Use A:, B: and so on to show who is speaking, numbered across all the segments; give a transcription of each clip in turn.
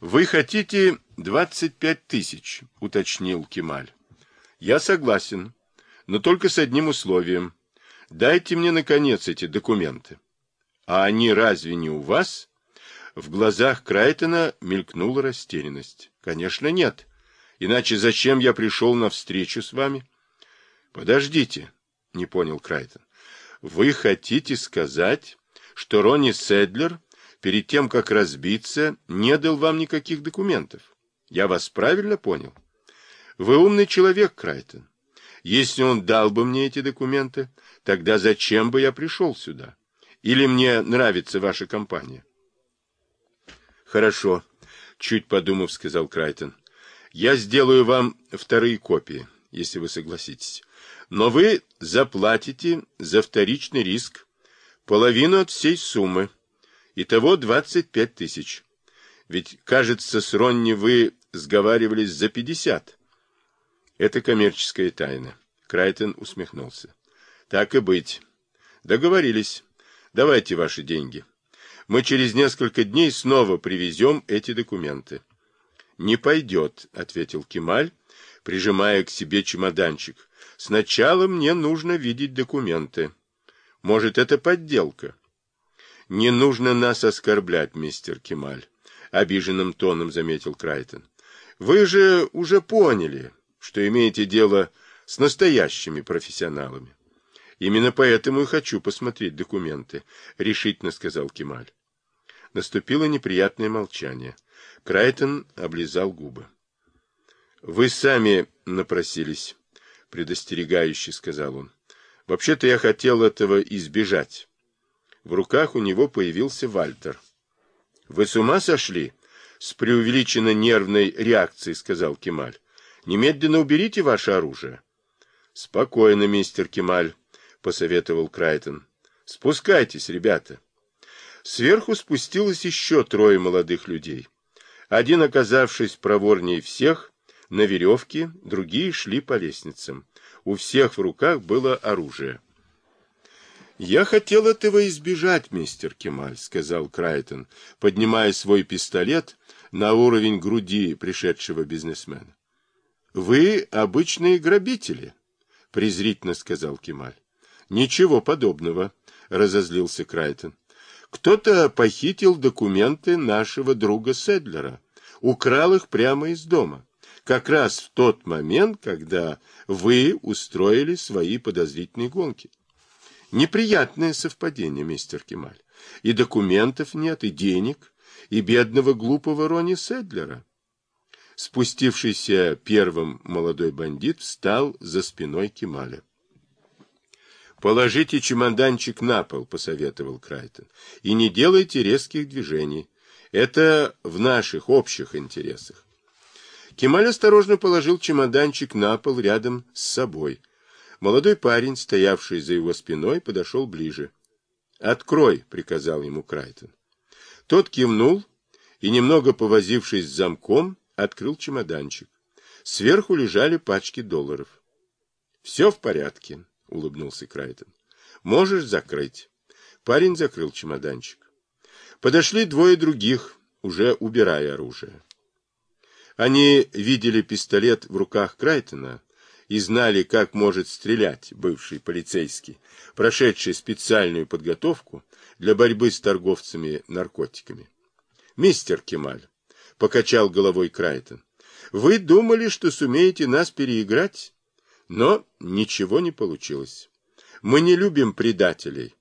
A: Вы хотите 25 тысяч, уточнил Кемаль. Я согласен, но только с одним условием. Дайте мне, наконец, эти документы. А они разве не у вас? В глазах Крайтона мелькнула растерянность. Конечно, нет. Иначе зачем я пришел на встречу с вами? Подождите, не понял Крайтон. Вы хотите сказать, что Ронни Седлер перед тем, как разбиться, не дал вам никаких документов? Я вас правильно понял? Вы умный человек, Крайтон. Если он дал бы мне эти документы, тогда зачем бы я пришел сюда? Или мне нравится ваша компания? Хорошо, чуть подумав, сказал Крайтон. Я сделаю вам вторые копии, если вы согласитесь. Но вы заплатите за вторичный риск половину от всей суммы. Итого 25 тысяч. Ведь, кажется, с Ронни вы сговаривались за 50. Это коммерческая тайна. Крайтон усмехнулся. Так и быть. Договорились. Давайте ваши деньги. Мы через несколько дней снова привезем эти документы. Не пойдет, ответил Кемаль, прижимая к себе чемоданчик. Сначала мне нужно видеть документы. Может, это подделка? Не нужно нас оскорблять, мистер Кемаль, обиженным тоном заметил Крайтон. Вы же уже поняли, что имеете дело с настоящими профессионалами. Именно поэтому и хочу посмотреть документы, решительно сказал Кемаль. Наступило неприятное молчание. Крайтон облизал губы. Вы сами напросились. — предостерегающе сказал он. — Вообще-то я хотел этого избежать. В руках у него появился Вальтер. — Вы с ума сошли? — с преувеличенно нервной реакцией сказал Кемаль. — Немедленно уберите ваше оружие. — Спокойно, мистер Кемаль, — посоветовал Крайтон. — Спускайтесь, ребята. Сверху спустилось еще трое молодых людей. Один, оказавшись проворнее всех, на веревке, другие шли по лестницам. У всех в руках было оружие. «Я хотел этого избежать, мистер Кемаль», — сказал Крайтон, поднимая свой пистолет на уровень груди пришедшего бизнесмена. «Вы обычные грабители», — презрительно сказал Кемаль. «Ничего подобного», — разозлился Крайтон. «Кто-то похитил документы нашего друга Седлера, украл их прямо из дома как раз в тот момент, когда вы устроили свои подозрительные гонки. Неприятное совпадение, мистер Кемаль. И документов нет, и денег, и бедного глупого Рони Седлера. Спустившийся первым молодой бандит встал за спиной Кемаля. «Положите чемоданчик на пол», — посоветовал Крайтон, — «и не делайте резких движений. Это в наших общих интересах. Кемаль осторожно положил чемоданчик на пол рядом с собой. Молодой парень, стоявший за его спиной, подошел ближе. «Открой», — приказал ему Крайтон. Тот кивнул и, немного повозившись с замком, открыл чемоданчик. Сверху лежали пачки долларов. «Все в порядке», — улыбнулся Крайтон. «Можешь закрыть». Парень закрыл чемоданчик. Подошли двое других, уже убирая оружие. Они видели пистолет в руках Крайтона и знали, как может стрелять бывший полицейский, прошедший специальную подготовку для борьбы с торговцами наркотиками. «Мистер Кемаль», — покачал головой Крайтон, — «вы думали, что сумеете нас переиграть, но ничего не получилось. Мы не любим предателей».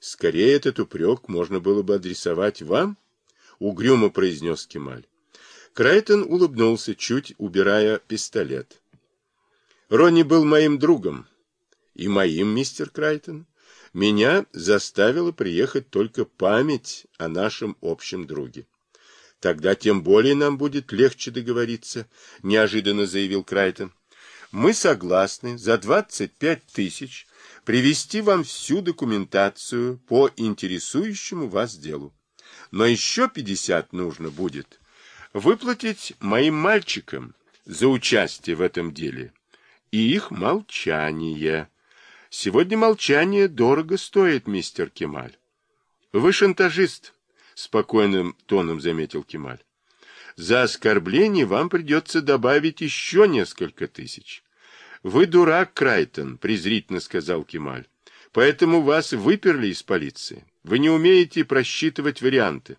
A: «Скорее этот упрек можно было бы адресовать вам», — угрюмо произнес Кемаль. Крайтон улыбнулся, чуть убирая пистолет. Ронни был моим другом. И моим, мистер Крайтон. Меня заставила приехать только память о нашем общем друге. Тогда тем более нам будет легче договориться, неожиданно заявил Крайтон. Мы согласны за 25 тысяч привести вам всю документацию по интересующему вас делу. Но еще 50 нужно будет выплатить моим мальчикам за участие в этом деле и их молчание. Сегодня молчание дорого стоит, мистер Кемаль. Вы шантажист, спокойным тоном заметил Кемаль. За оскорбление вам придется добавить еще несколько тысяч. Вы дурак, Крайтон, презрительно сказал Кемаль. Поэтому вас выперли из полиции. Вы не умеете просчитывать варианты.